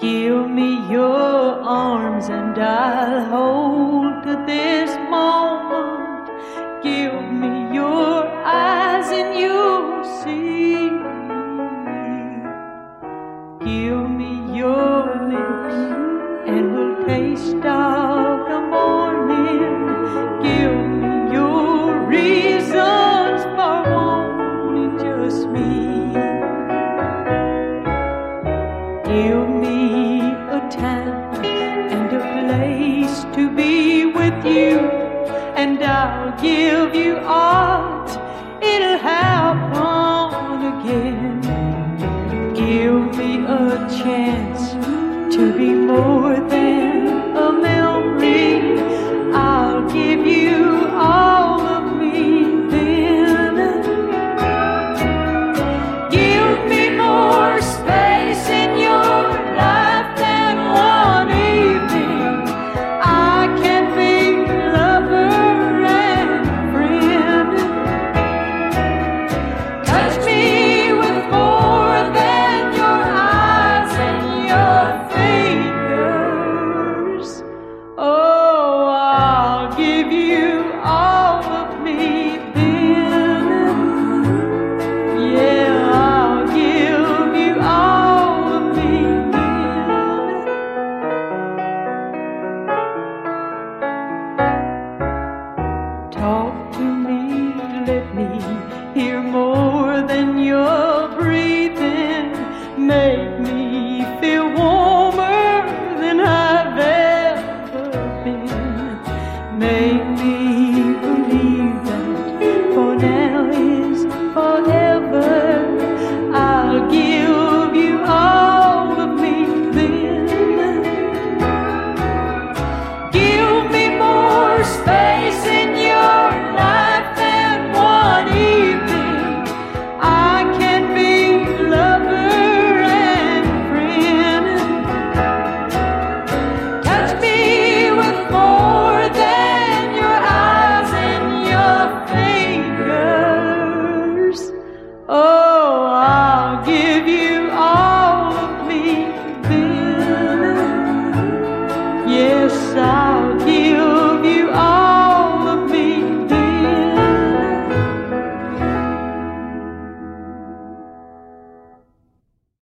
Give me your arms and I'll hold to this moment. Give me your eyes and you'll see. Give me your lips and we'll taste of the morning. Give me your reasons for wanting just me. And a place to be with you, and I'll give you art. It'll happen again. Give me a chance to be more than Talk to me, let me hear more than your breathing. Make me feel warmer than I've ever been. Make me desire.